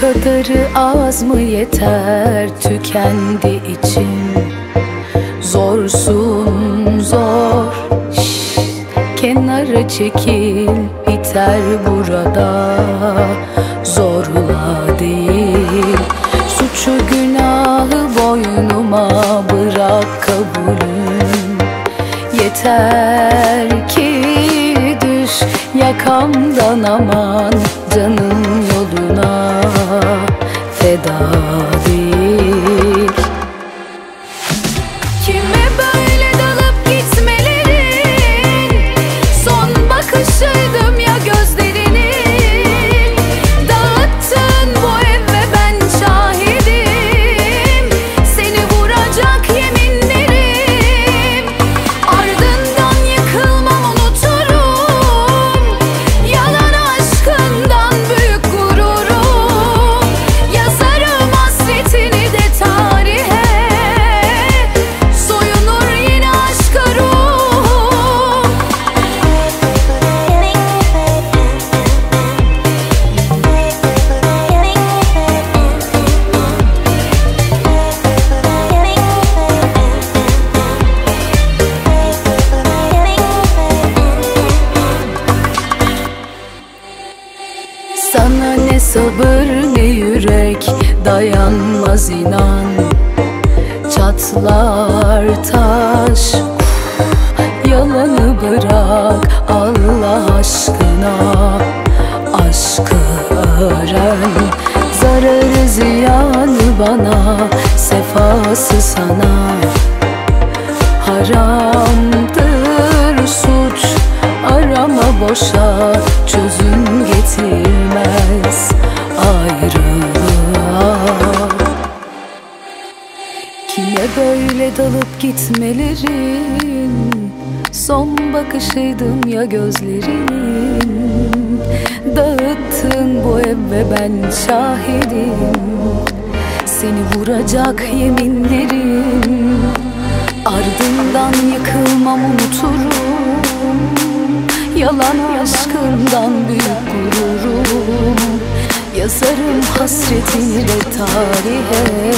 kadarı az mı yeter tükendi içim? Zorsun zor. Şş, Kenara çekil biter burada. Zorla değil. Suçu günahı boynuma bırak kabulüm. Yeter ki düş yakamdan aman Canım sabır ne yürek dayanmaz inan. Çatlar taş Yalanı bırak Allah aşkına. Aşkı öğren Zararı ziyanı bana Sefası sana. Haramdır suç Arama boşa böyle dalıp gitmelerin Son bakışıydım ya gözlerinin. Dağıttın bu ev ve ben şahidim. Seni vuracak yeminlerim. Ardından yıkılmam unuturum. Yalan aşkından büyük gururum. Yazarım hasretini tarihe